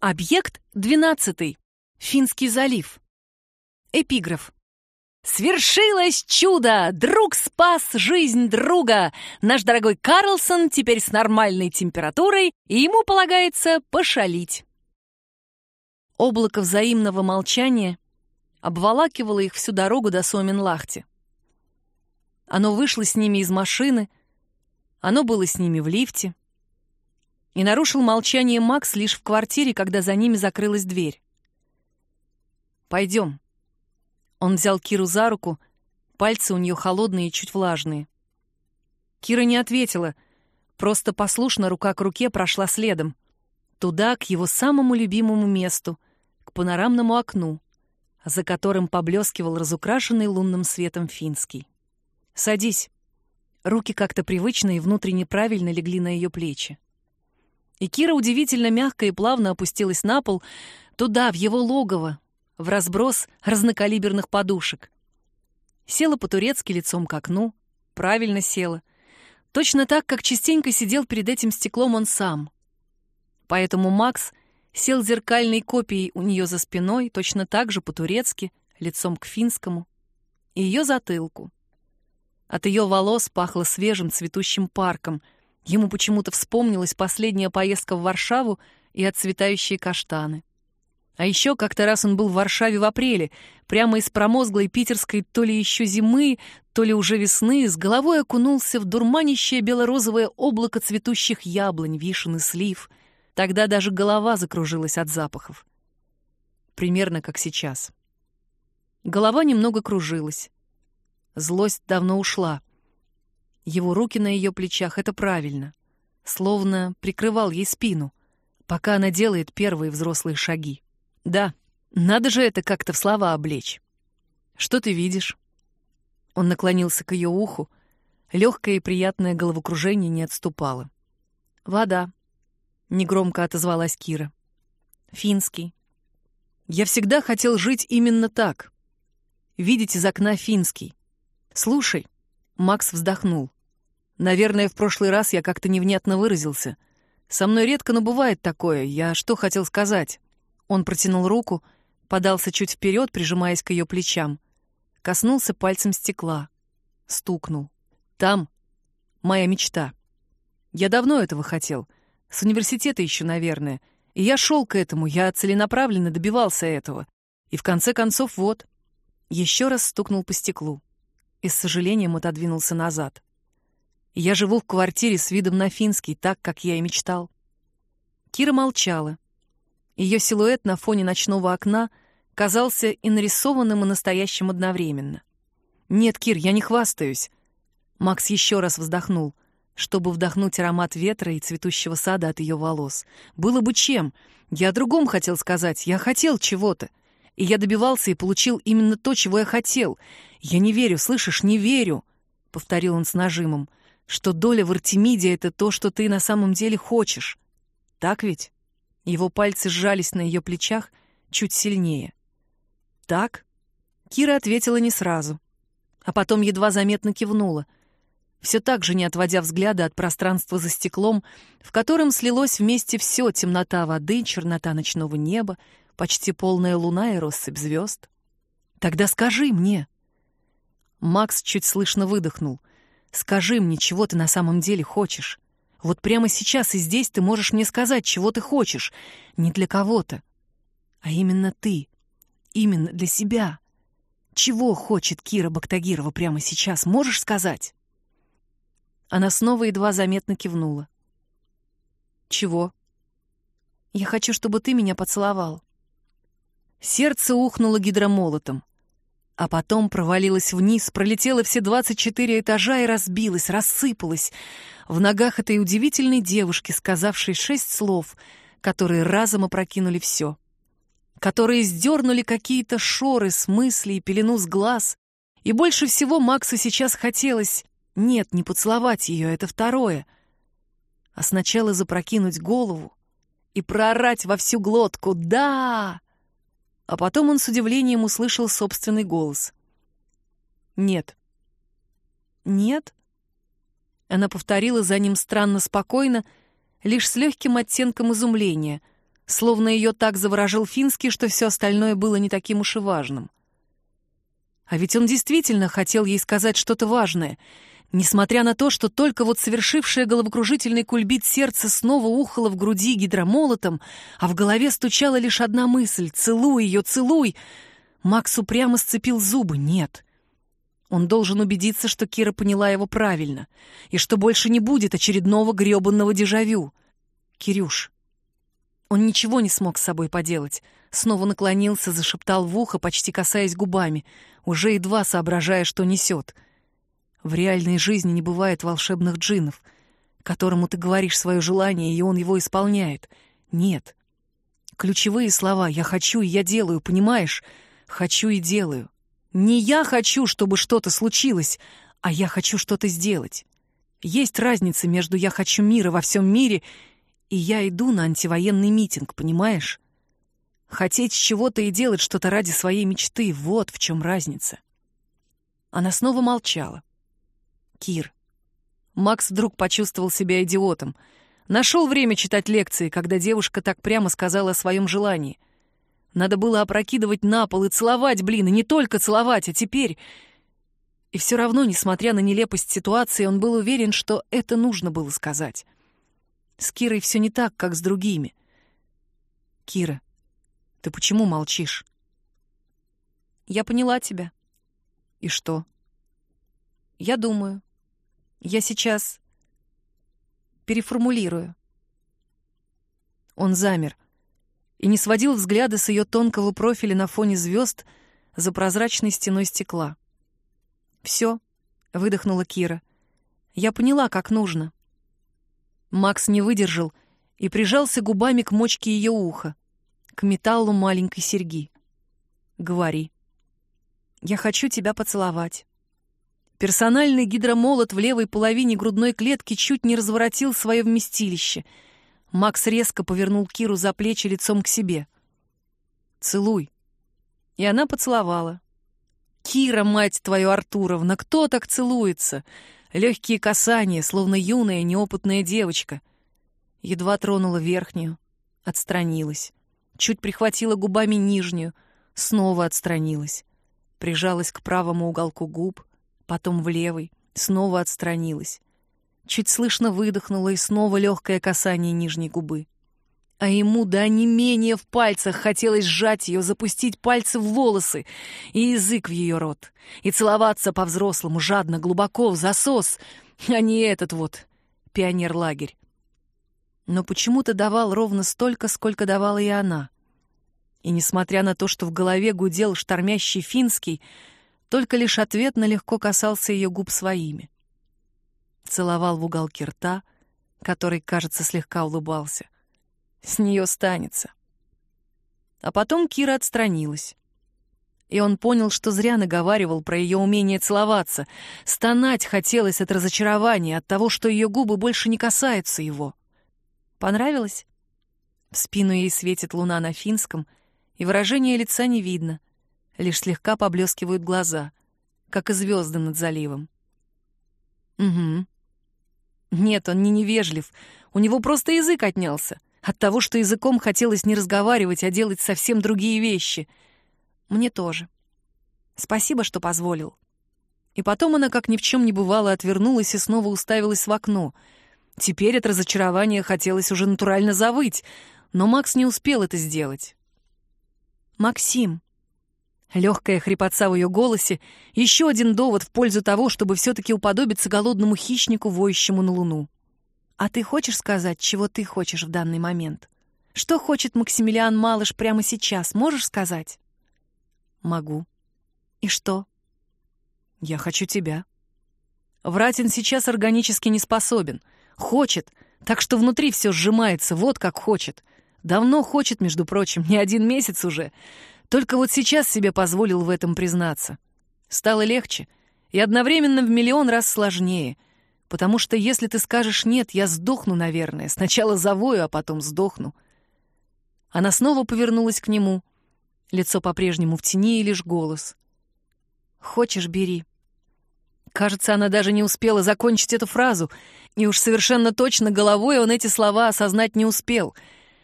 Объект 12. Финский залив. Эпиграф. Свершилось чудо! Друг спас жизнь друга! Наш дорогой Карлсон теперь с нормальной температурой, и ему полагается пошалить. Облако взаимного молчания обволакивало их всю дорогу до Соминлахти. Оно вышло с ними из машины, оно было с ними в лифте. И нарушил молчание Макс лишь в квартире, когда за ними закрылась дверь. «Пойдем». Он взял Киру за руку, пальцы у нее холодные и чуть влажные. Кира не ответила, просто послушно рука к руке прошла следом. Туда, к его самому любимому месту, к панорамному окну, за которым поблескивал разукрашенный лунным светом финский. «Садись». Руки как-то привычно и внутренне правильно легли на ее плечи. И Кира удивительно мягко и плавно опустилась на пол, туда, в его логово, в разброс разнокалиберных подушек. Села по-турецки лицом к окну, правильно села. Точно так, как частенько сидел перед этим стеклом он сам. Поэтому Макс сел зеркальной копией у нее за спиной, точно так же по-турецки, лицом к финскому, и ее затылку. От ее волос пахло свежим цветущим парком. Ему почему-то вспомнилась последняя поездка в Варшаву и отцветающие каштаны. А еще как-то раз он был в Варшаве в апреле, прямо из промозглой питерской то ли еще зимы, то ли уже весны, с головой окунулся в дурманящее бело-розовое облако цветущих яблонь, вишен и слив. Тогда даже голова закружилась от запахов. Примерно как сейчас. Голова немного кружилась. Злость давно ушла. Его руки на ее плечах — это правильно. Словно прикрывал ей спину, пока она делает первые взрослые шаги. Да, надо же это как-то в слова облечь. Что ты видишь? Он наклонился к ее уху. Легкое и приятное головокружение не отступало. «Вода», — негромко отозвалась Кира. «Финский». «Я всегда хотел жить именно так. Видеть из окна финский. «Слушай», — Макс вздохнул. «Наверное, в прошлый раз я как-то невнятно выразился. Со мной редко, но бывает такое. Я что хотел сказать?» Он протянул руку, подался чуть вперед, прижимаясь к ее плечам. Коснулся пальцем стекла. Стукнул. «Там моя мечта. Я давно этого хотел. С университета еще, наверное. И я шел к этому, я целенаправленно добивался этого. И в конце концов, вот». Еще раз стукнул по стеклу и с сожалением отодвинулся назад. Я живу в квартире с видом на Финский, так, как я и мечтал. Кира молчала. Ее силуэт на фоне ночного окна казался и нарисованным, и настоящим одновременно. «Нет, Кир, я не хвастаюсь». Макс еще раз вздохнул, чтобы вдохнуть аромат ветра и цветущего сада от ее волос. «Было бы чем. Я о другом хотел сказать. Я хотел чего-то. И я добивался и получил именно то, чего я хотел. «Я не верю, слышишь, не верю», — повторил он с нажимом, «что доля в Артемиде — это то, что ты на самом деле хочешь. Так ведь?» Его пальцы сжались на ее плечах чуть сильнее. «Так?» Кира ответила не сразу, а потом едва заметно кивнула, все так же не отводя взгляда от пространства за стеклом, в котором слилось вместе все — темнота воды, чернота ночного неба, почти полная луна и россыпь звезд. «Тогда скажи мне», Макс чуть слышно выдохнул. «Скажи мне, чего ты на самом деле хочешь? Вот прямо сейчас и здесь ты можешь мне сказать, чего ты хочешь. Не для кого-то, а именно ты. Именно для себя. Чего хочет Кира Бактагирова прямо сейчас, можешь сказать?» Она снова едва заметно кивнула. «Чего?» «Я хочу, чтобы ты меня поцеловал». Сердце ухнуло гидромолотом а потом провалилась вниз, пролетела все 24 этажа и разбилась, рассыпалась в ногах этой удивительной девушки, сказавшей шесть слов, которые разом опрокинули все, которые сдернули какие-то шоры с мыслей и пелену с глаз. И больше всего Максу сейчас хотелось, нет, не поцеловать ее, это второе, а сначала запрокинуть голову и проорать во всю глотку «Да!» А потом он с удивлением услышал собственный голос. «Нет». «Нет?» Она повторила за ним странно спокойно, лишь с легким оттенком изумления, словно ее так заворожил финский, что все остальное было не таким уж и важным. А ведь он действительно хотел ей сказать что-то важное, несмотря на то, что только вот совершившее головокружительный кульбит сердце снова ухало в груди гидромолотом, а в голове стучала лишь одна мысль — «Целуй ее, целуй!» Макс упрямо сцепил зубы. «Нет». Он должен убедиться, что Кира поняла его правильно, и что больше не будет очередного грёбанного дежавю. «Кирюш». Он ничего не смог с собой поделать. Снова наклонился, зашептал в ухо, почти касаясь губами — уже едва соображая, что несет. В реальной жизни не бывает волшебных джиннов, которому ты говоришь свое желание, и он его исполняет. Нет. Ключевые слова «я хочу» и «я делаю», понимаешь? «Хочу» и «делаю». Не я хочу, чтобы что-то случилось, а я хочу что-то сделать. Есть разница между «я хочу мира во всем мире» и «я иду на антивоенный митинг», понимаешь? Хотеть чего-то и делать что-то ради своей мечты — вот в чем разница. Она снова молчала. Кир. Макс вдруг почувствовал себя идиотом. Нашел время читать лекции, когда девушка так прямо сказала о своем желании. Надо было опрокидывать на пол и целовать, блин, и не только целовать, а теперь... И все равно, несмотря на нелепость ситуации, он был уверен, что это нужно было сказать. С Кирой все не так, как с другими. Кира, ты почему молчишь? Я поняла тебя. И что? Я думаю. Я сейчас переформулирую. Он замер и не сводил взгляда с ее тонкого профиля на фоне звезд за прозрачной стеной стекла. «Все», — выдохнула Кира. «Я поняла, как нужно». Макс не выдержал и прижался губами к мочке ее уха к металлу маленькой серьги. «Говори. Я хочу тебя поцеловать». Персональный гидромолот в левой половине грудной клетки чуть не разворотил свое вместилище. Макс резко повернул Киру за плечи лицом к себе. «Целуй». И она поцеловала. «Кира, мать твою, Артуровна, кто так целуется?» Легкие касания, словно юная неопытная девочка. Едва тронула верхнюю, отстранилась чуть прихватила губами нижнюю, снова отстранилась. Прижалась к правому уголку губ, потом в левый, снова отстранилась. Чуть слышно выдохнула и снова легкое касание нижней губы. А ему да не менее в пальцах хотелось сжать ее, запустить пальцы в волосы и язык в ее рот, и целоваться по-взрослому, жадно, глубоко, в засос, а не этот вот пионер-лагерь но почему-то давал ровно столько, сколько давала и она. И несмотря на то, что в голове гудел штормящий финский, только лишь ответно легко касался ее губ своими. Целовал в уголке рта, который, кажется, слегка улыбался. С нее станется. А потом Кира отстранилась. И он понял, что зря наговаривал про ее умение целоваться. Стонать хотелось от разочарования, от того, что ее губы больше не касаются его. Понравилось? В спину ей светит луна на финском, и выражения лица не видно, лишь слегка поблескивают глаза, как и звезды над заливом. Угу. Нет, он не невежлив, у него просто язык отнялся. От того, что языком хотелось не разговаривать, а делать совсем другие вещи. Мне тоже. Спасибо, что позволил. И потом она, как ни в чем не бывало, отвернулась и снова уставилась в окно — Теперь от разочарования хотелось уже натурально завыть, но Макс не успел это сделать. «Максим!» Легкая хрипотца в ее голосе — еще один довод в пользу того, чтобы все-таки уподобиться голодному хищнику, воющему на луну. «А ты хочешь сказать, чего ты хочешь в данный момент? Что хочет Максимилиан Малыш прямо сейчас, можешь сказать?» «Могу». «И что?» «Я хочу тебя». Врать он сейчас органически не способен — Хочет, так что внутри все сжимается, вот как хочет. Давно хочет, между прочим, не один месяц уже. Только вот сейчас себе позволил в этом признаться. Стало легче и одновременно в миллион раз сложнее. Потому что если ты скажешь «нет», я сдохну, наверное. Сначала завою, а потом сдохну. Она снова повернулась к нему. Лицо по-прежнему в тени и лишь голос. «Хочешь, бери». Кажется, она даже не успела закончить эту фразу, и уж совершенно точно головой он эти слова осознать не успел.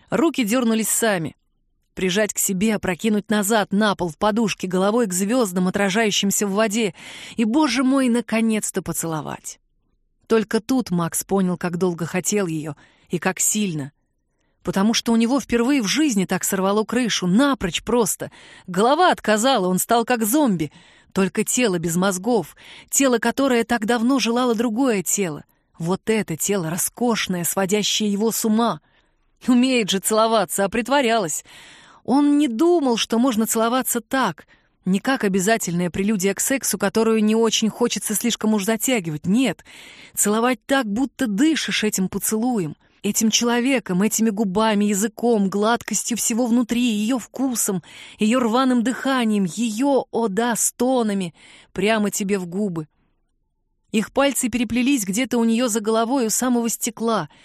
Руки дернулись сами. Прижать к себе, опрокинуть назад, на пол, в подушке, головой к звездам, отражающимся в воде, и, боже мой, наконец-то поцеловать. Только тут Макс понял, как долго хотел ее и как сильно. Потому что у него впервые в жизни так сорвало крышу, напрочь просто. Голова отказала, он стал как зомби. Только тело без мозгов, тело, которое так давно желало другое тело. Вот это тело роскошное, сводящее его с ума. Умеет же целоваться, а притворялась. Он не думал, что можно целоваться так, не как обязательная прелюдия к сексу, которую не очень хочется слишком уж затягивать. Нет, целовать так, будто дышишь этим поцелуем, этим человеком, этими губами, языком, гладкостью всего внутри, ее вкусом, ее рваным дыханием, ее, о да, стонами, прямо тебе в губы. Их пальцы переплелись где-то у нее за головой у самого стекла —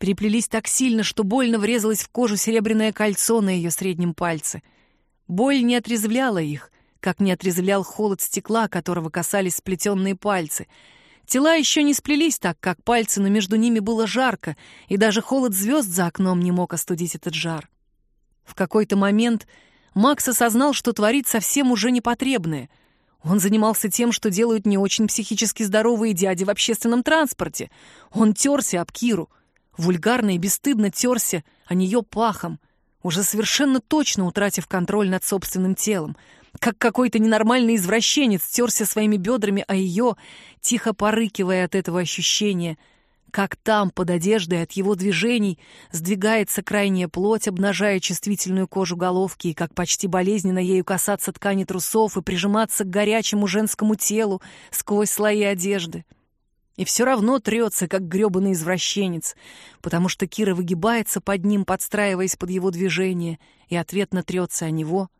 переплелись так сильно, что больно врезалось в кожу серебряное кольцо на ее среднем пальце. Боль не отрезвляла их, как не отрезвлял холод стекла, которого касались сплетенные пальцы. Тела еще не сплелись так, как пальцы, но между ними было жарко, и даже холод звезд за окном не мог остудить этот жар. В какой-то момент Макс осознал, что творит совсем уже непотребное. Он занимался тем, что делают не очень психически здоровые дяди в общественном транспорте. Он терся об Киру — вульгарно и бесстыдно терся о нее пахом, уже совершенно точно утратив контроль над собственным телом, как какой-то ненормальный извращенец терся своими бедрами о ее, тихо порыкивая от этого ощущения, как там, под одеждой от его движений, сдвигается крайняя плоть, обнажая чувствительную кожу головки, и как почти болезненно ею касаться ткани трусов и прижиматься к горячему женскому телу сквозь слои одежды. И все равно трется, как гребаный извращенец, потому что Кира выгибается под ним, подстраиваясь под его движение, и ответно трется о него,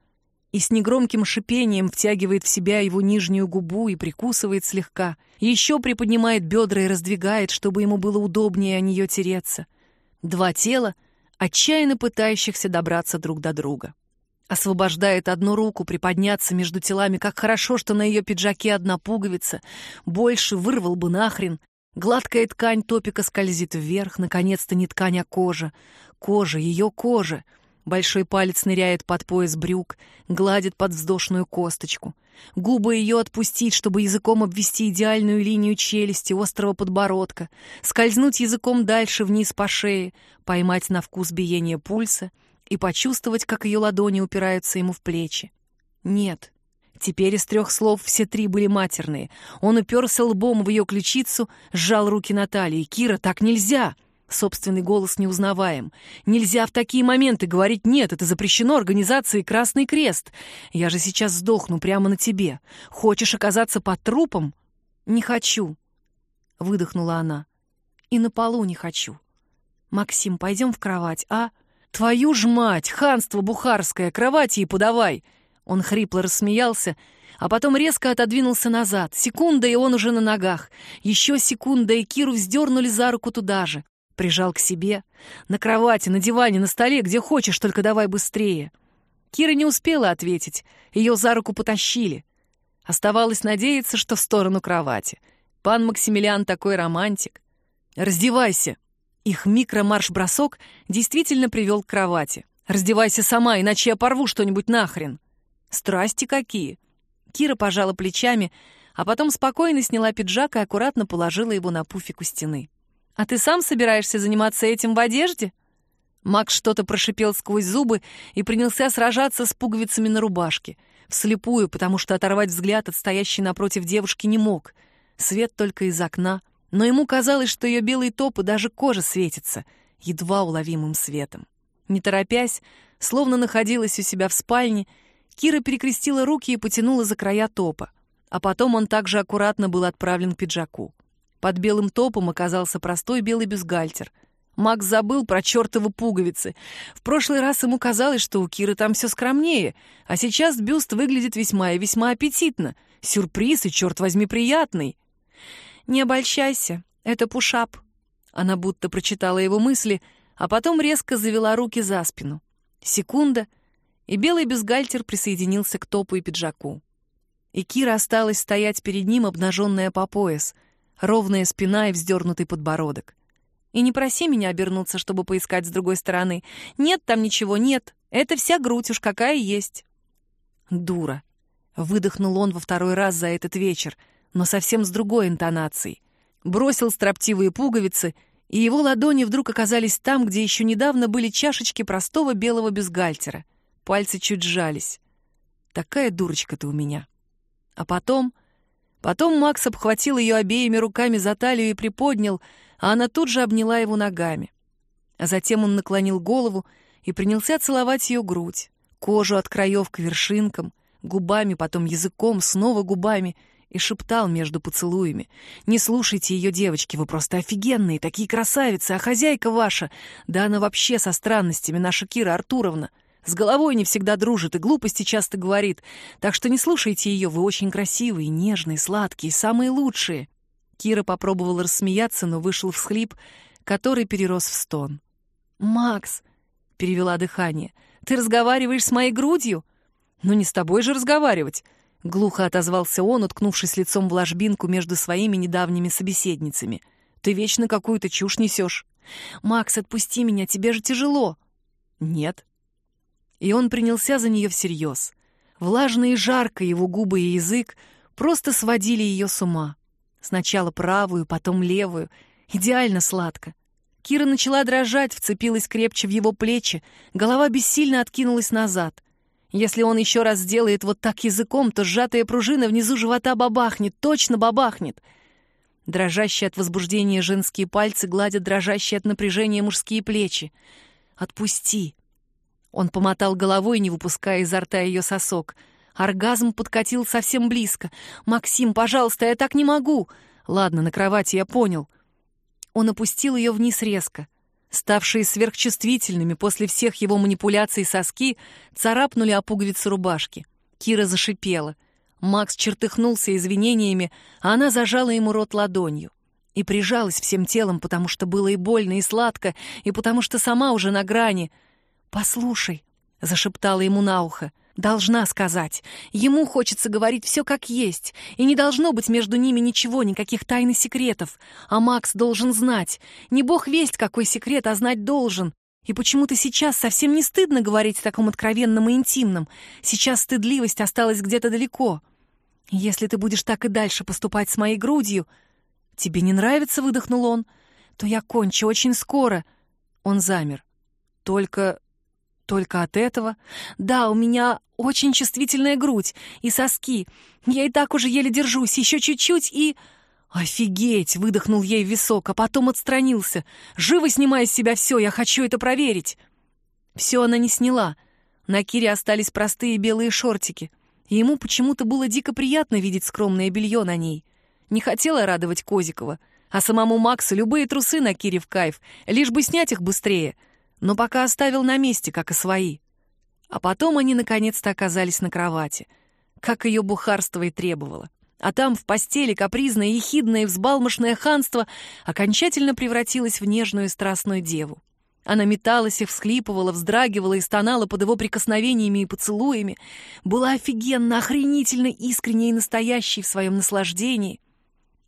и с негромким шипением втягивает в себя его нижнюю губу и прикусывает слегка, еще приподнимает бедра и раздвигает, чтобы ему было удобнее о нее тереться. Два тела, отчаянно пытающихся добраться друг до друга. Освобождает одну руку, приподняться между телами. Как хорошо, что на ее пиджаке одна пуговица. Больше вырвал бы нахрен. Гладкая ткань топика скользит вверх. Наконец-то не ткань, а кожа. Кожа, ее кожа. Большой палец ныряет под пояс брюк, гладит под вздошную косточку. Губы ее отпустить, чтобы языком обвести идеальную линию челюсти, острого подбородка, скользнуть языком дальше вниз по шее, поймать на вкус биение пульса — и почувствовать, как ее ладони упираются ему в плечи. Нет. Теперь из трех слов все три были матерные. Он уперся лбом в ее ключицу, сжал руки Натальи. «Кира, так нельзя!» Собственный голос неузнаваем. «Нельзя в такие моменты говорить «нет», это запрещено организацией «Красный крест». Я же сейчас сдохну прямо на тебе. Хочешь оказаться под трупом?» «Не хочу», — выдохнула она. «И на полу не хочу. Максим, пойдем в кровать, а?» «Твою ж мать! Ханство бухарское! Кровать ей подавай!» Он хрипло рассмеялся, а потом резко отодвинулся назад. Секунда, и он уже на ногах. Еще секунда, и Киру вздернули за руку туда же. Прижал к себе. На кровати, на диване, на столе, где хочешь, только давай быстрее. Кира не успела ответить. Ее за руку потащили. Оставалось надеяться, что в сторону кровати. Пан Максимилиан такой романтик. «Раздевайся!» Их микромарш-бросок действительно привел к кровати. «Раздевайся сама, иначе я порву что-нибудь нахрен!» «Страсти какие!» Кира пожала плечами, а потом спокойно сняла пиджак и аккуратно положила его на пуфик у стены. «А ты сам собираешься заниматься этим в одежде?» Макс что-то прошипел сквозь зубы и принялся сражаться с пуговицами на рубашке. Вслепую, потому что оторвать взгляд от стоящей напротив девушки не мог. Свет только из окна, но ему казалось, что ее белый топ и даже кожа светится едва уловимым светом. Не торопясь, словно находилась у себя в спальне, Кира перекрестила руки и потянула за края топа. А потом он также аккуратно был отправлен к пиджаку. Под белым топом оказался простой белый бюстгальтер. Макс забыл про чертовы пуговицы. В прошлый раз ему казалось, что у Киры там все скромнее, а сейчас бюст выглядит весьма и весьма аппетитно. Сюрприз и, черт возьми, приятный. «Не обольщайся, это пушап». Она будто прочитала его мысли, а потом резко завела руки за спину. Секунда, и белый бюстгальтер присоединился к топу и пиджаку. И Кира осталась стоять перед ним, обнаженная по пояс, ровная спина и вздернутый подбородок. И не проси меня обернуться, чтобы поискать с другой стороны. Нет там ничего, нет. Это вся грудь уж какая есть. Дура. Выдохнул он во второй раз за этот вечер, но совсем с другой интонацией. Бросил строптивые пуговицы, и его ладони вдруг оказались там, где еще недавно были чашечки простого белого бюстгальтера. Пальцы чуть сжались. Такая дурочка ты у меня. А потом... Потом Макс обхватил ее обеими руками за талию и приподнял, а она тут же обняла его ногами. А затем он наклонил голову и принялся целовать ее грудь, кожу от краев к вершинкам, губами, потом языком, снова губами, и шептал между поцелуями. «Не слушайте ее, девочки, вы просто офигенные, такие красавицы, а хозяйка ваша, да она вообще со странностями, наша Кира Артуровна. С головой не всегда дружит и глупости часто говорит, так что не слушайте ее, вы очень красивые, нежные, сладкие, самые лучшие». Кира попробовала рассмеяться, но вышел всхлип, который перерос в стон. «Макс!» — перевела дыхание. «Ты разговариваешь с моей грудью?» «Ну не с тобой же разговаривать!» — глухо отозвался он, уткнувшись лицом в ложбинку между своими недавними собеседницами. «Ты вечно какую-то чушь несешь!» «Макс, отпусти меня, тебе же тяжело!» «Нет». И он принялся за нее всерьез. Влажно и жарко его губы и язык просто сводили ее с ума. Сначала правую, потом левую. Идеально сладко. Кира начала дрожать, вцепилась крепче в его плечи, голова бессильно откинулась назад — если он еще раз сделает вот так языком, то сжатая пружина внизу живота бабахнет, точно бабахнет. Дрожащие от возбуждения женские пальцы гладят дрожащие от напряжения мужские плечи. «Отпусти!» Он помотал головой, не выпуская изо рта ее сосок. Оргазм подкатил совсем близко. «Максим, пожалуйста, я так не могу!» «Ладно, на кровати, я понял». Он опустил ее вниз резко. Ставшие сверхчувствительными после всех его манипуляций соски царапнули о пуговицы рубашки. Кира зашипела. Макс чертыхнулся извинениями, а она зажала ему рот ладонью. И прижалась всем телом, потому что было и больно, и сладко, и потому что сама уже на грани. «Послушай», — зашептала ему на ухо, Должна сказать. Ему хочется говорить все как есть, и не должно быть между ними ничего, никаких тайных секретов. А Макс должен знать. Не бог весть, какой секрет, а знать должен. И почему-то сейчас совсем не стыдно говорить о таком откровенном и интимном. Сейчас стыдливость осталась где-то далеко. Если ты будешь так и дальше поступать с моей грудью... Тебе не нравится, выдохнул он, то я кончу очень скоро. Он замер. Только только от этого? Да, у меня очень чувствительная грудь и соски. Я и так уже еле держусь, еще чуть-чуть и... «Офигеть!» — выдохнул ей в висок, а потом отстранился. «Живо снимай с себя все, я хочу это проверить!» Все она не сняла. На Кире остались простые белые шортики. И ему почему-то было дико приятно видеть скромное белье на ней. Не хотела радовать Козикова. А самому Максу любые трусы на Кире в кайф, лишь бы снять их быстрее — но пока оставил на месте, как и свои. А потом они наконец-то оказались на кровати, как ее бухарство и требовало. А там в постели капризное, ехидное и взбалмошное ханство окончательно превратилось в нежную и страстную деву. Она металась и всхлипывала, вздрагивала и стонала под его прикосновениями и поцелуями, была офигенно, охренительно искренней и настоящей в своем наслаждении.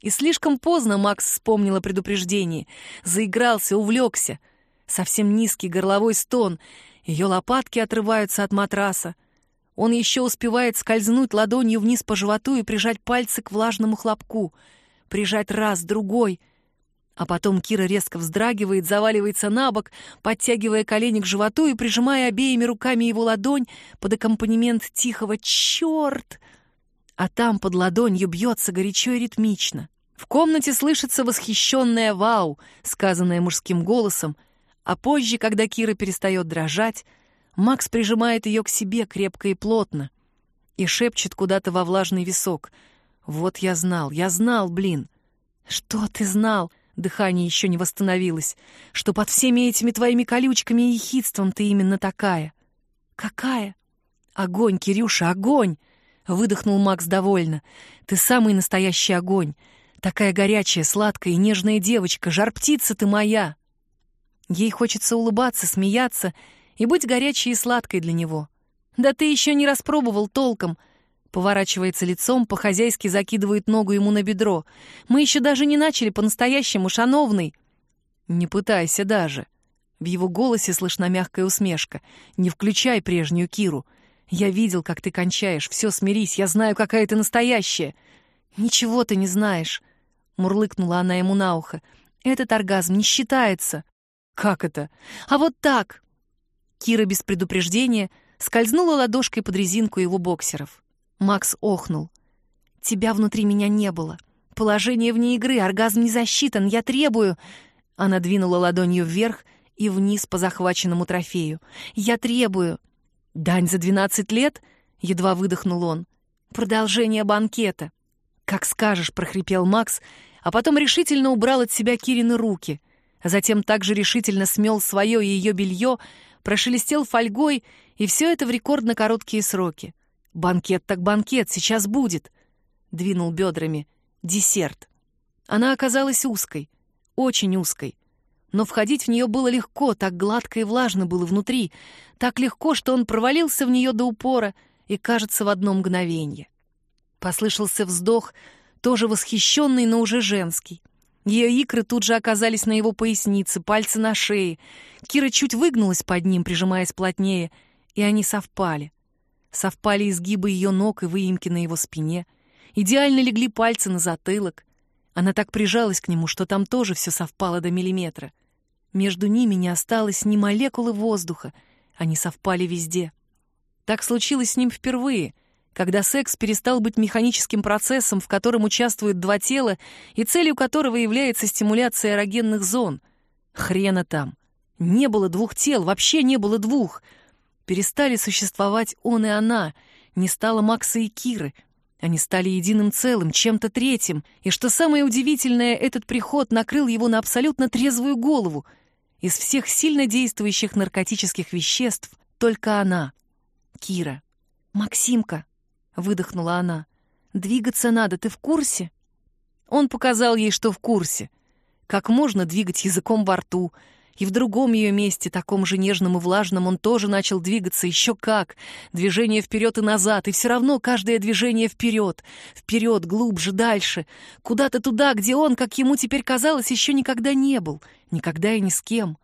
И слишком поздно Макс вспомнил о предупреждении, заигрался, увлекся — совсем низкий горловой стон. Ее лопатки отрываются от матраса. Он еще успевает скользнуть ладонью вниз по животу и прижать пальцы к влажному хлопку. Прижать раз, другой. А потом Кира резко вздрагивает, заваливается на бок, подтягивая колени к животу и прижимая обеими руками его ладонь под аккомпанемент тихого «Черт!». А там под ладонью бьется горячо и ритмично. В комнате слышится восхищенное «Вау!», сказанное мужским голосом — а позже, когда Кира перестает дрожать, Макс прижимает ее к себе крепко и плотно и шепчет куда-то во влажный висок. «Вот я знал, я знал, блин!» «Что ты знал?» Дыхание еще не восстановилось. «Что под всеми этими твоими колючками и ехидством ты именно такая?» «Какая?» «Огонь, Кирюша, огонь!» Выдохнул Макс довольно. «Ты самый настоящий огонь. Такая горячая, сладкая и нежная девочка. Жар-птица ты моя!» Ей хочется улыбаться, смеяться и быть горячей и сладкой для него. «Да ты еще не распробовал толком!» Поворачивается лицом, по-хозяйски закидывает ногу ему на бедро. «Мы еще даже не начали по-настоящему, шановный!» Не пытайся даже. В его голосе слышна мягкая усмешка. Не включай прежнюю Киру. Я видел, как ты кончаешь. Все, смирись, я знаю, какая ты настоящая. Ничего ты не знаешь, мурлыкнула она ему на ухо. Этот оргазм не считается. Как это? А вот так. Кира без предупреждения скользнула ладошкой под резинку его боксеров. Макс охнул. Тебя внутри меня не было. Положение вне игры, оргазм не засчитан, я требую. Она двинула ладонью вверх и вниз по захваченному трофею. Я требую. Дань за двенадцать лет? Едва выдохнул он. Продолжение банкета. Как скажешь, прохрипел Макс, а потом решительно убрал от себя Кирины руки. Затем также решительно смел свое и ее белье, прошелестел фольгой, и все это в рекордно короткие сроки. Банкет так банкет, сейчас будет. Двинул бедрами. Десерт. Она оказалась узкой, очень узкой. Но входить в нее было легко, так гладко и влажно было внутри, так легко, что он провалился в нее до упора и, кажется, в одно мгновение. Послышался вздох, тоже восхищенный, но уже женский. Ее икры тут же оказались на его пояснице, пальцы на шее. Кира чуть выгнулась под ним, прижимаясь плотнее, и они совпали. Совпали изгибы ее ног и выемки на его спине. Идеально легли пальцы на затылок. Она так прижалась к нему, что там тоже все совпало до миллиметра. Между ними не осталось ни молекулы воздуха. Они совпали везде. Так случилось с ним впервые, когда секс перестал быть механическим процессом, в котором участвуют два тела и целью которого является стимуляция эрогенных зон. Хрена там. Не было двух тел, вообще не было двух. Перестали существовать он и она, не стало Макса и Киры. Они стали единым целым, чем-то третьим, и что самое удивительное, этот приход накрыл его на абсолютно трезвую голову. Из всех сильно действующих наркотических веществ только она, Кира. «Максимка», — выдохнула она. «Двигаться надо, ты в курсе?» Он показал ей, что в курсе. Как можно двигать языком во рту. И в другом ее месте, таком же нежном и влажном, он тоже начал двигаться еще как. Движение вперед и назад, и все равно каждое движение вперед. Вперед, глубже, дальше. Куда-то туда, где он, как ему теперь казалось, еще никогда не был. Никогда и ни с кем.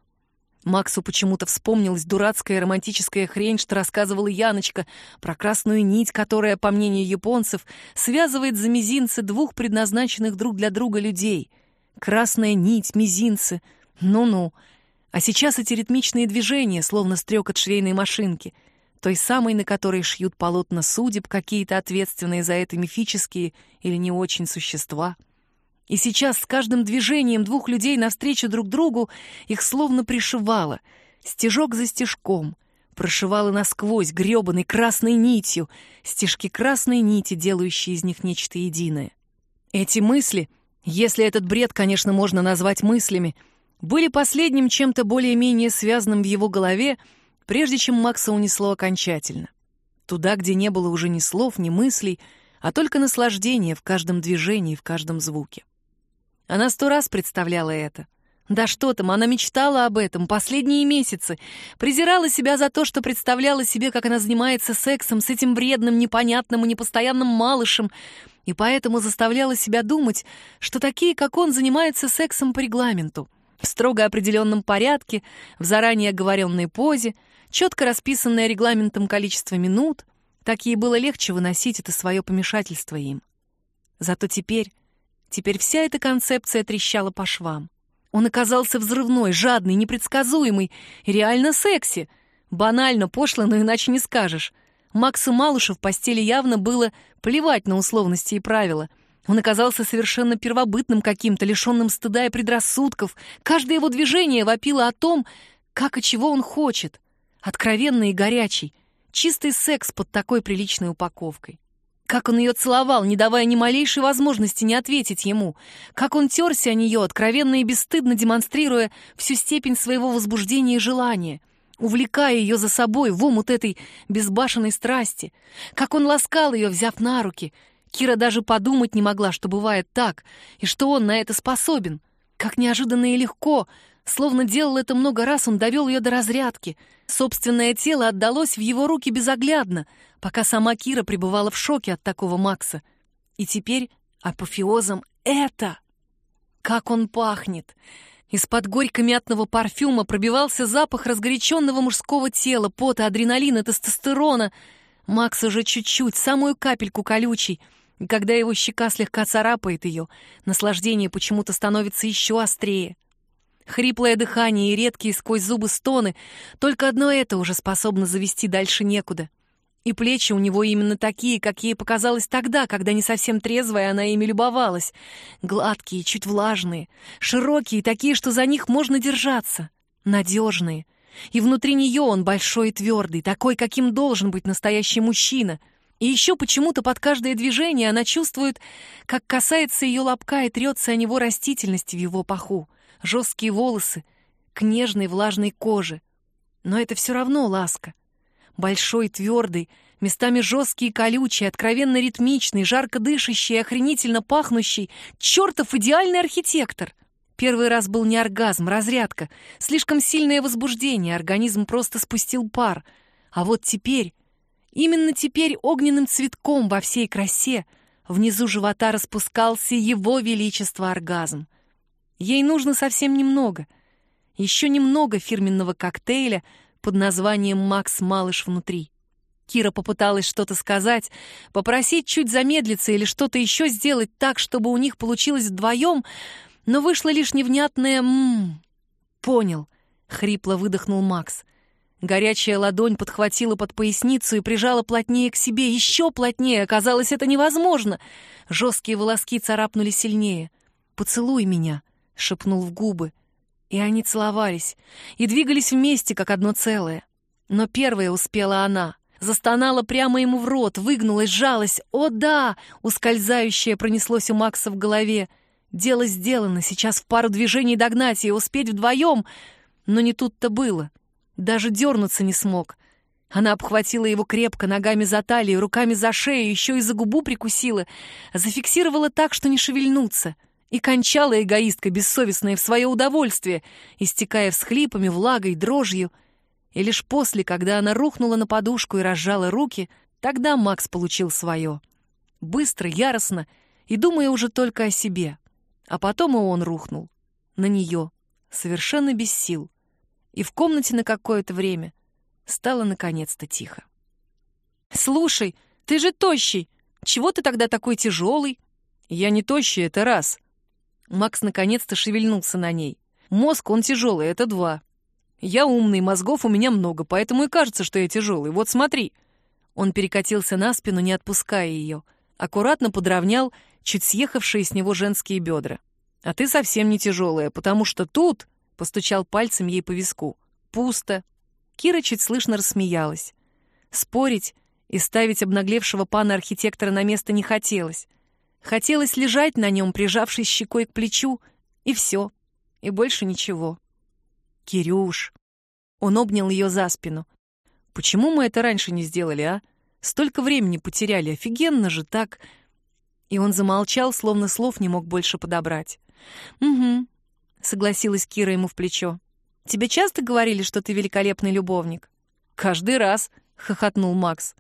Максу почему-то вспомнилась дурацкая романтическая хрень, что рассказывала Яночка, про красную нить, которая, по мнению японцев, связывает за мизинцы двух предназначенных друг для друга людей. Красная нить, мизинцы. Ну-ну. А сейчас эти ритмичные движения, словно стрекот швейной машинки, той самой, на которой шьют полотна судеб какие-то ответственные за это мифические или не очень существа — и сейчас с каждым движением двух людей навстречу друг другу их словно пришивало, стежок за стежком, прошивало насквозь грёбаной красной нитью, стежки красной нити, делающие из них нечто единое. Эти мысли, если этот бред, конечно, можно назвать мыслями, были последним чем-то более-менее связанным в его голове, прежде чем Макса унесло окончательно. Туда, где не было уже ни слов, ни мыслей, а только наслаждение в каждом движении, в каждом звуке. Она сто раз представляла это. Да что там, она мечтала об этом последние месяцы, презирала себя за то, что представляла себе, как она занимается сексом с этим вредным, непонятным и непостоянным малышем, и поэтому заставляла себя думать, что такие, как он, занимаются сексом по регламенту, в строго определенном порядке, в заранее оговоренной позе, четко расписанное регламентом количество минут, так ей было легче выносить это свое помешательство им. Зато теперь Теперь вся эта концепция трещала по швам. Он оказался взрывной, жадный, непредсказуемый реально секси. Банально, пошло, но иначе не скажешь. Максу Малышу в постели явно было плевать на условности и правила. Он оказался совершенно первобытным каким-то, лишенным стыда и предрассудков. Каждое его движение вопило о том, как и чего он хочет. Откровенный и горячий. Чистый секс под такой приличной упаковкой. Как он ее целовал, не давая ни малейшей возможности не ответить ему. Как он терся о нее, откровенно и бесстыдно демонстрируя всю степень своего возбуждения и желания, увлекая ее за собой в омут этой безбашенной страсти. Как он ласкал ее, взяв на руки. Кира даже подумать не могла, что бывает так, и что он на это способен. Как неожиданно и легко, словно делал это много раз, он довел ее до разрядки. Собственное тело отдалось в его руки безоглядно — пока сама Кира пребывала в шоке от такого Макса. И теперь апофеозом это. Как он пахнет! Из-под горько-мятного парфюма пробивался запах разгоряченного мужского тела, пота, адреналина, тестостерона. Макс уже чуть-чуть, самую капельку колючий. И когда его щека слегка царапает ее, наслаждение почему-то становится еще острее. Хриплое дыхание и редкие сквозь зубы стоны — только одно это уже способно завести дальше некуда. И плечи у него именно такие, как ей показалось тогда, когда не совсем трезвая она ими любовалась. Гладкие, чуть влажные, широкие, такие, что за них можно держаться. Надежные. И внутри нее он большой и твердый, такой, каким должен быть настоящий мужчина. И еще почему-то под каждое движение она чувствует, как касается ее лобка и трется о него растительность в его паху жесткие волосы, к нежной влажной коже. Но это все равно ласка. Большой, твердый, местами жесткий и колючий, откровенно ритмичный, жарко дышащий, охренительно пахнущий, чертов идеальный архитектор. Первый раз был не оргазм, разрядка, слишком сильное возбуждение, организм просто спустил пар. А вот теперь, именно теперь огненным цветком во всей красе внизу живота распускался его величество оргазм — Ей нужно совсем немного. Еще немного фирменного коктейля под названием «Макс Малыш внутри». Кира попыталась что-то сказать, попросить чуть замедлиться или что-то еще сделать так, чтобы у них получилось вдвоем, но вышло лишь невнятное «ммм». «Понял», — хрипло выдохнул Макс. Горячая ладонь подхватила под поясницу и прижала плотнее к себе, еще плотнее. Оказалось, это невозможно. Жесткие волоски царапнули сильнее. «Поцелуй меня», шепнул в губы. И они целовались, и двигались вместе, как одно целое. Но первая успела она. Застонала прямо ему в рот, выгнулась, сжалась. «О, да!» — ускользающее пронеслось у Макса в голове. Дело сделано, сейчас в пару движений догнать и успеть вдвоем. Но не тут-то было. Даже дернуться не смог. Она обхватила его крепко, ногами за талию, руками за шею, еще и за губу прикусила. Зафиксировала так, что не шевельнуться — и кончала эгоистка, бессовестная в свое удовольствие, истекая всхлипами, влагой, дрожью. И лишь после, когда она рухнула на подушку и разжала руки, тогда Макс получил свое. Быстро, яростно и думая уже только о себе. А потом и он рухнул. На нее, совершенно без сил. И в комнате на какое-то время стало наконец-то тихо. «Слушай, ты же тощий! Чего ты тогда такой тяжелый?» «Я не тощий, это раз», Макс наконец-то шевельнулся на ней. Мозг, он тяжелый, это два. Я умный, мозгов у меня много, поэтому и кажется, что я тяжелый. Вот смотри. Он перекатился на спину, не отпуская ее. Аккуратно подровнял чуть съехавшие с него женские бедра. А ты совсем не тяжелая, потому что тут, постучал пальцем ей по виску, пусто. Кира чуть слышно рассмеялась. Спорить и ставить обнаглевшего пана-архитектора на место не хотелось. Хотелось лежать на нем, прижавшись щекой к плечу, и все, и больше ничего. «Кирюш!» Он обнял ее за спину. «Почему мы это раньше не сделали, а? Столько времени потеряли, офигенно же так!» И он замолчал, словно слов не мог больше подобрать. «Угу», — согласилась Кира ему в плечо. «Тебе часто говорили, что ты великолепный любовник?» «Каждый раз», — хохотнул Макс.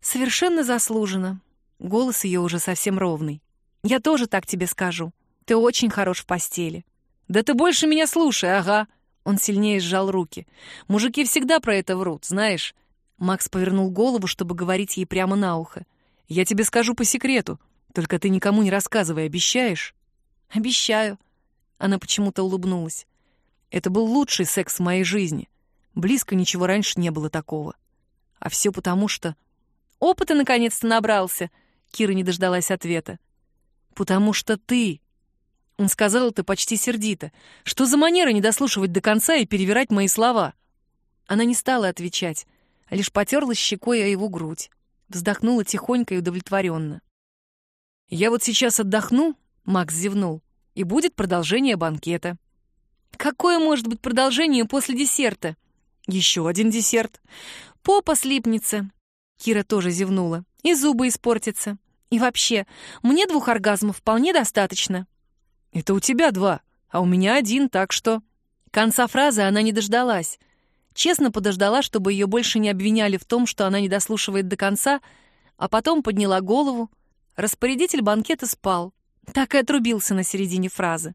«Совершенно заслуженно. Голос ее уже совсем ровный. «Я тоже так тебе скажу. Ты очень хорош в постели». «Да ты больше меня слушай, ага!» Он сильнее сжал руки. «Мужики всегда про это врут, знаешь». Макс повернул голову, чтобы говорить ей прямо на ухо. «Я тебе скажу по секрету. Только ты никому не рассказывай, обещаешь?» «Обещаю». Она почему-то улыбнулась. «Это был лучший секс в моей жизни. Близко ничего раньше не было такого. А все потому, что...» «Опыта наконец-то набрался», Кира не дождалась ответа. «Потому что ты...» Он сказал это почти сердито. «Что за манера не дослушивать до конца и перевирать мои слова?» Она не стала отвечать, а лишь потерлась щекой о его грудь. Вздохнула тихонько и удовлетворенно. «Я вот сейчас отдохну», — Макс зевнул, — «и будет продолжение банкета». «Какое может быть продолжение после десерта?» «Еще один десерт». «Попа слипнется». Кира тоже зевнула и зубы испортятся. И вообще, мне двух оргазмов вполне достаточно. Это у тебя два, а у меня один, так что... Конца фразы она не дождалась. Честно подождала, чтобы ее больше не обвиняли в том, что она не дослушивает до конца, а потом подняла голову. Распорядитель банкета спал. Так и отрубился на середине фразы.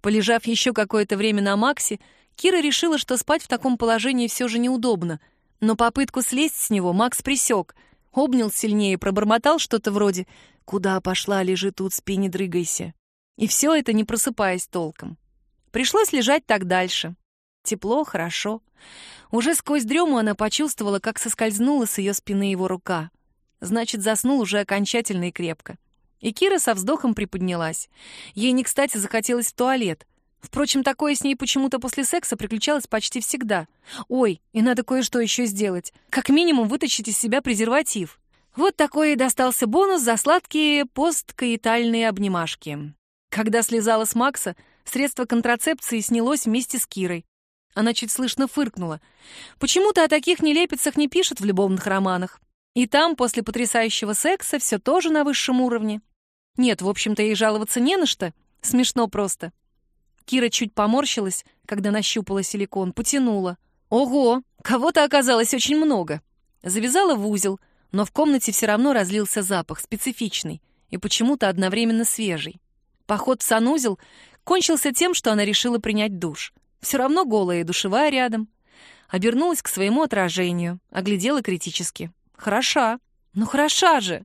Полежав еще какое-то время на Максе, Кира решила, что спать в таком положении все же неудобно. Но попытку слезть с него Макс присек, обнял сильнее пробормотал что-то вроде «Куда пошла, лежи тут, спи, не дрыгайся». И все это не просыпаясь толком. Пришлось лежать так дальше. Тепло, хорошо. Уже сквозь дрему она почувствовала, как соскользнула с ее спины его рука. Значит, заснул уже окончательно и крепко. И Кира со вздохом приподнялась. Ей не кстати захотелось в туалет. Впрочем, такое с ней почему-то после секса приключалось почти всегда. Ой, и надо кое-что еще сделать. Как минимум вытащить из себя презерватив. Вот такой и достался бонус за сладкие посткаитальные обнимашки. Когда слезала с Макса, средство контрацепции снялось вместе с Кирой. Она чуть слышно фыркнула. Почему-то о таких нелепицах не пишут в любовных романах. И там, после потрясающего секса, все тоже на высшем уровне. Нет, в общем-то, ей жаловаться не на что. Смешно просто. Кира чуть поморщилась, когда нащупала силикон, потянула. Ого, кого-то оказалось очень много. Завязала в узел, но в комнате все равно разлился запах, специфичный и почему-то одновременно свежий. Поход в санузел кончился тем, что она решила принять душ. Все равно голая и душевая рядом. Обернулась к своему отражению, оглядела критически. Хороша. Ну хороша же.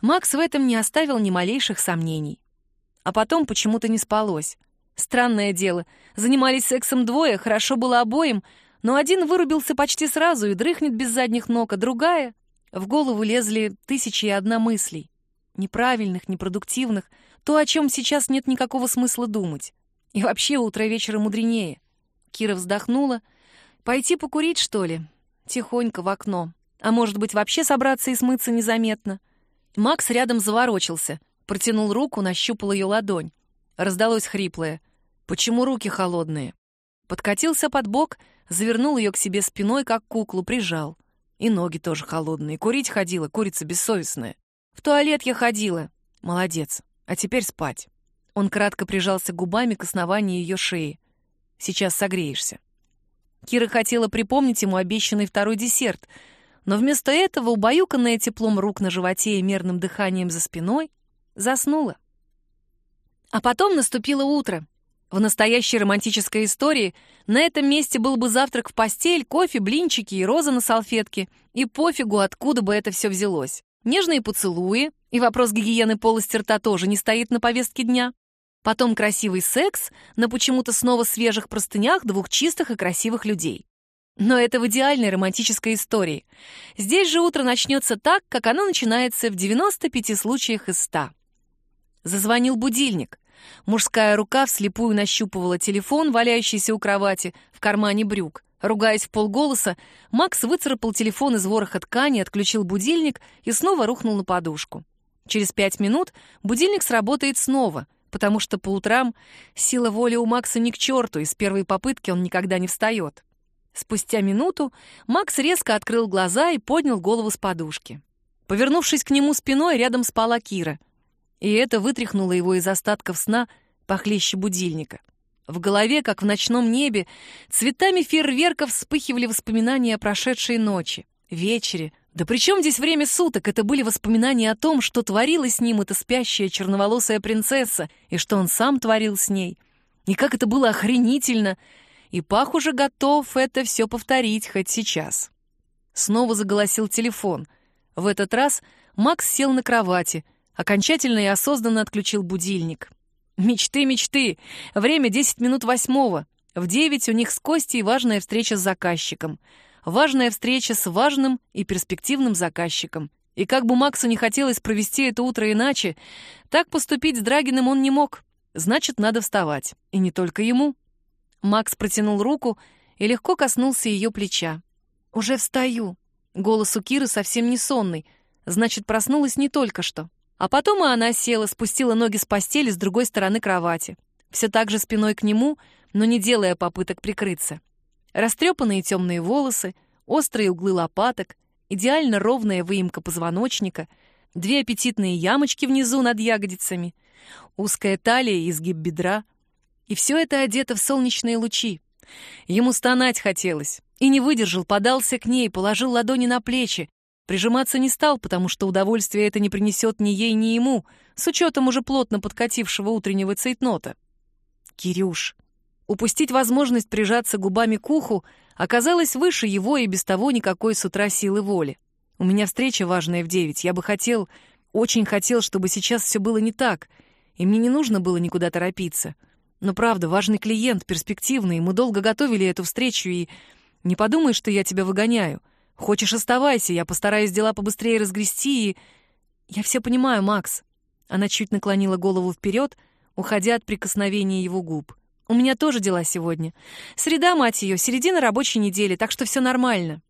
Макс в этом не оставил ни малейших сомнений. А потом почему-то не спалось. Странное дело. Занимались сексом двое, хорошо было обоим, но один вырубился почти сразу и дрыхнет без задних ног, а другая... В голову лезли тысячи и одна мыслей. Неправильных, непродуктивных, то, о чем сейчас нет никакого смысла думать. И вообще утро вечера мудренее. Кира вздохнула. Пойти покурить, что ли? Тихонько в окно. А может быть, вообще собраться и смыться незаметно? Макс рядом заворочился, протянул руку, нащупал ее ладонь. Раздалось хриплое. «Почему руки холодные?» Подкатился под бок, завернул ее к себе спиной, как куклу, прижал. И ноги тоже холодные. Курить ходила, курица бессовестная. В туалет я ходила. Молодец. А теперь спать. Он кратко прижался губами к основанию ее шеи. Сейчас согреешься. Кира хотела припомнить ему обещанный второй десерт — но вместо этого, убаюканная теплом рук на животе и мерным дыханием за спиной, заснула. А потом наступило утро. В настоящей романтической истории на этом месте был бы завтрак в постель, кофе, блинчики и роза на салфетке, и пофигу, откуда бы это все взялось. Нежные поцелуи, и вопрос гигиены полости рта тоже не стоит на повестке дня. Потом красивый секс на почему-то снова свежих простынях двух чистых и красивых людей. Но это в идеальной романтической истории. Здесь же утро начнется так, как оно начинается в 95 случаях из 100. Зазвонил будильник. Мужская рука вслепую нащупывала телефон, валяющийся у кровати, в кармане брюк. Ругаясь в полголоса, Макс выцарапал телефон из вороха ткани, отключил будильник и снова рухнул на подушку. Через пять минут будильник сработает снова, потому что по утрам сила воли у Макса ни к черту, и с первой попытки он никогда не встает. Спустя минуту Макс резко открыл глаза и поднял голову с подушки. Повернувшись к нему спиной, рядом спала Кира. И это вытряхнуло его из остатков сна похлеще будильника. В голове, как в ночном небе, цветами фейерверков вспыхивали воспоминания о прошедшей ночи, вечере. Да при чем здесь время суток? Это были воспоминания о том, что творила с ним эта спящая черноволосая принцесса, и что он сам творил с ней. И как это было охренительно — и Пах уже готов это все повторить хоть сейчас. Снова заголосил телефон. В этот раз Макс сел на кровати, окончательно и осознанно отключил будильник. Мечты, мечты! Время 10 минут восьмого. В девять у них с Костей важная встреча с заказчиком. Важная встреча с важным и перспективным заказчиком. И как бы Максу не хотелось провести это утро иначе, так поступить с Драгиным он не мог. Значит, надо вставать. И не только ему. Макс протянул руку и легко коснулся ее плеча. «Уже встаю». Голос у Киры совсем не сонный, значит, проснулась не только что. А потом и она села, спустила ноги с постели с другой стороны кровати. Все так же спиной к нему, но не делая попыток прикрыться. Растрепанные темные волосы, острые углы лопаток, идеально ровная выемка позвоночника, две аппетитные ямочки внизу над ягодицами, узкая талия и изгиб бедра, и все это одето в солнечные лучи. Ему стонать хотелось. И не выдержал, подался к ней, положил ладони на плечи. Прижиматься не стал, потому что удовольствие это не принесет ни ей, ни ему, с учетом уже плотно подкатившего утреннего цейтнота. Кирюш. Упустить возможность прижаться губами к уху оказалось выше его и без того никакой с утра силы воли. У меня встреча важная в девять. Я бы хотел, очень хотел, чтобы сейчас все было не так, и мне не нужно было никуда торопиться. Но правда, важный клиент, перспективный, мы долго готовили эту встречу, и не подумай, что я тебя выгоняю. Хочешь, оставайся, я постараюсь дела побыстрее разгрести и... Я все понимаю, Макс. Она чуть наклонила голову вперед, уходя от прикосновения его губ. У меня тоже дела сегодня. Среда, мать ее, середина рабочей недели, так что все нормально.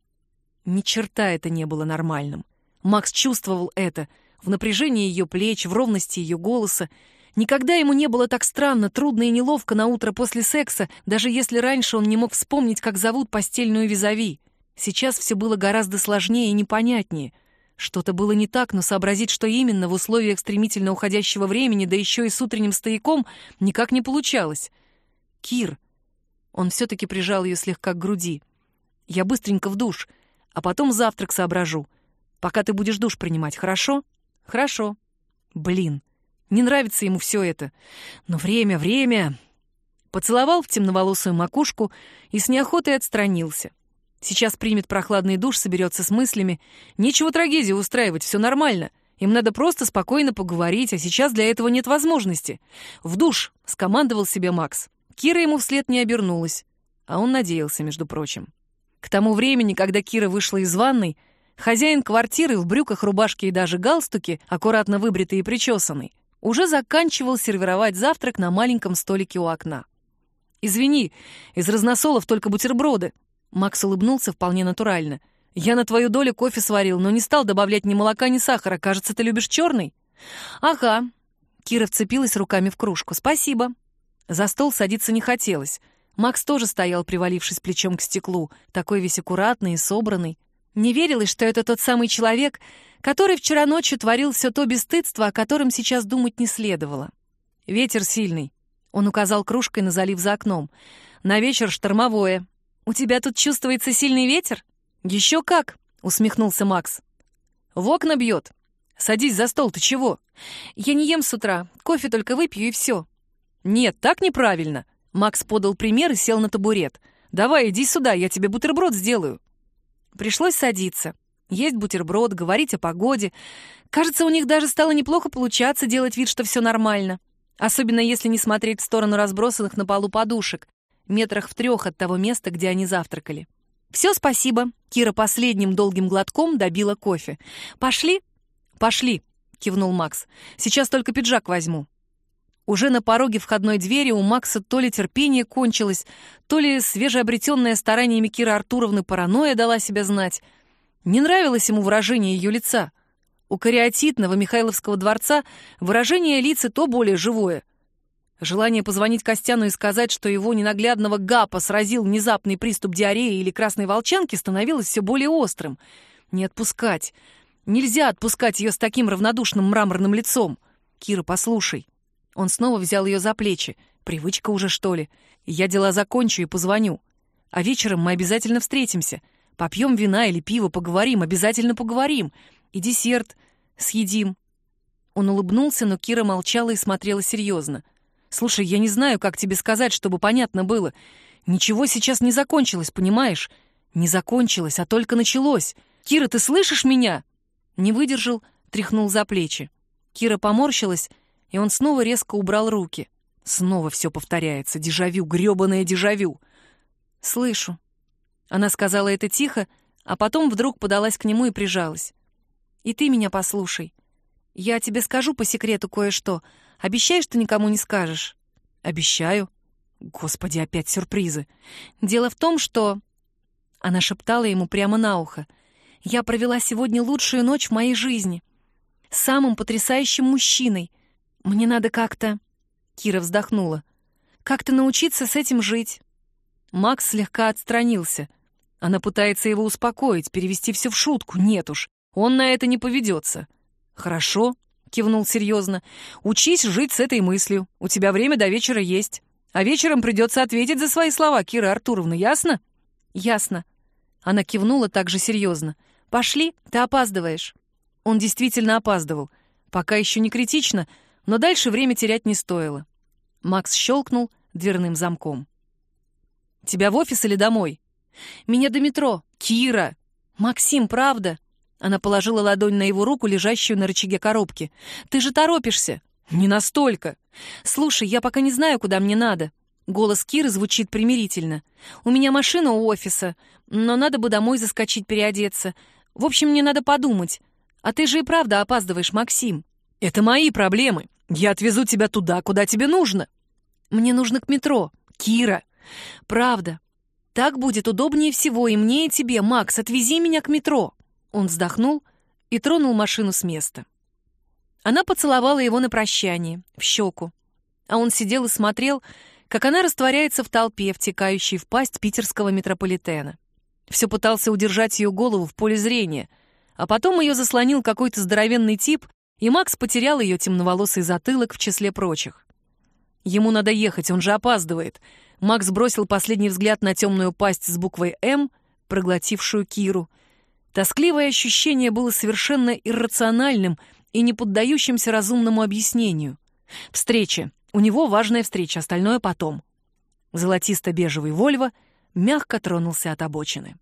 Ни черта это не было нормальным. Макс чувствовал это в напряжении ее плеч, в ровности ее голоса. Никогда ему не было так странно, трудно и неловко на утро после секса, даже если раньше он не мог вспомнить, как зовут постельную визави. Сейчас все было гораздо сложнее и непонятнее. Что-то было не так, но сообразить, что именно в условиях стремительно уходящего времени, да еще и с утренним стояком, никак не получалось. «Кир!» Он все-таки прижал ее слегка к груди. «Я быстренько в душ, а потом завтрак соображу. Пока ты будешь душ принимать, хорошо?» «Хорошо». «Блин, не нравится ему все это. Но время, время...» Поцеловал в темноволосую макушку и с неохотой отстранился. Сейчас примет прохладный душ, соберется с мыслями. Нечего трагедию устраивать, все нормально. Им надо просто спокойно поговорить, а сейчас для этого нет возможности. «В душ!» — скомандовал себе Макс. Кира ему вслед не обернулась, а он надеялся, между прочим. К тому времени, когда Кира вышла из ванной, хозяин квартиры в брюках, рубашке и даже галстуке, аккуратно выбритый и причесанный, уже заканчивал сервировать завтрак на маленьком столике у окна. «Извини, из разносолов только бутерброды», Макс улыбнулся вполне натурально. «Я на твою долю кофе сварил, но не стал добавлять ни молока, ни сахара. Кажется, ты любишь черный?» «Ага». Кира вцепилась руками в кружку. «Спасибо». За стол садиться не хотелось. Макс тоже стоял, привалившись плечом к стеклу, такой весь аккуратный и собранный. Не верилось, что это тот самый человек, который вчера ночью творил все то бесстыдство, о котором сейчас думать не следовало. «Ветер сильный», — он указал кружкой на залив за окном. «На вечер штормовое. «У тебя тут чувствуется сильный ветер?» «Еще как!» — усмехнулся Макс. «В окна бьет. Садись за стол, ты чего?» «Я не ем с утра. Кофе только выпью, и все». «Нет, так неправильно!» Макс подал пример и сел на табурет. «Давай, иди сюда, я тебе бутерброд сделаю». Пришлось садиться. Есть бутерброд, говорить о погоде. Кажется, у них даже стало неплохо получаться делать вид, что все нормально. Особенно если не смотреть в сторону разбросанных на полу подушек метрах в трех от того места, где они завтракали. «Все, спасибо». Кира последним долгим глотком добила кофе. «Пошли?» «Пошли», — кивнул Макс. «Сейчас только пиджак возьму». Уже на пороге входной двери у Макса то ли терпение кончилось, то ли свежеобретенная стараниями Кира Артуровны паранойя дала себя знать. Не нравилось ему выражение ее лица. У кариатитного Михайловского дворца выражение лица то более живое — Желание позвонить Костяну и сказать, что его ненаглядного гапа сразил внезапный приступ диареи или красной волчанки, становилось все более острым. Не отпускать. Нельзя отпускать ее с таким равнодушным мраморным лицом. Кира, послушай. Он снова взял ее за плечи. Привычка уже, что ли? Я дела закончу и позвоню. А вечером мы обязательно встретимся. Попьем вина или пиво, поговорим, обязательно поговорим. И десерт съедим. Он улыбнулся, но Кира молчала и смотрела серьезно. Слушай, я не знаю, как тебе сказать, чтобы понятно было. Ничего сейчас не закончилось, понимаешь? Не закончилось, а только началось. Кира, ты слышишь меня? Не выдержал, тряхнул за плечи. Кира поморщилась, и он снова резко убрал руки. Снова все повторяется. Дежавю, грёбаное дежавю. Слышу. Она сказала это тихо, а потом вдруг подалась к нему и прижалась. И ты меня послушай. Я тебе скажу по секрету кое-что, Обещаешь, что никому не скажешь?» «Обещаю». Господи, опять сюрпризы. «Дело в том, что...» Она шептала ему прямо на ухо. «Я провела сегодня лучшую ночь в моей жизни. С самым потрясающим мужчиной. Мне надо как-то...» Кира вздохнула. «Как-то научиться с этим жить». Макс слегка отстранился. Она пытается его успокоить, перевести все в шутку. Нет уж, он на это не поведется. «Хорошо», кивнул серьезно. «Учись жить с этой мыслью. У тебя время до вечера есть. А вечером придется ответить за свои слова, Кира Артуровна, ясно?» «Ясно». Она кивнула также серьезно. «Пошли, ты опаздываешь». Он действительно опаздывал. Пока еще не критично, но дальше время терять не стоило. Макс щелкнул, дверным замком. «Тебя в офис или домой?» «Меня до метро. Кира!» «Максим, правда?» Она положила ладонь на его руку, лежащую на рычаге коробки. «Ты же торопишься!» «Не настолько!» «Слушай, я пока не знаю, куда мне надо». Голос Киры звучит примирительно. «У меня машина у офиса, но надо бы домой заскочить переодеться. В общем, мне надо подумать. А ты же и правда опаздываешь, Максим». «Это мои проблемы. Я отвезу тебя туда, куда тебе нужно». «Мне нужно к метро. Кира». «Правда. Так будет удобнее всего и мне, и тебе. Макс, отвези меня к метро». Он вздохнул и тронул машину с места. Она поцеловала его на прощание, в щеку. А он сидел и смотрел, как она растворяется в толпе, втекающей в пасть питерского метрополитена. Все пытался удержать ее голову в поле зрения, а потом ее заслонил какой-то здоровенный тип, и Макс потерял ее темноволосый затылок в числе прочих. Ему надо ехать, он же опаздывает. Макс бросил последний взгляд на темную пасть с буквой «М», проглотившую Киру — Тоскливое ощущение было совершенно иррациональным и не поддающимся разумному объяснению. Встреча. У него важная встреча, остальное потом. Золотисто-бежевый «Вольво» мягко тронулся от обочины.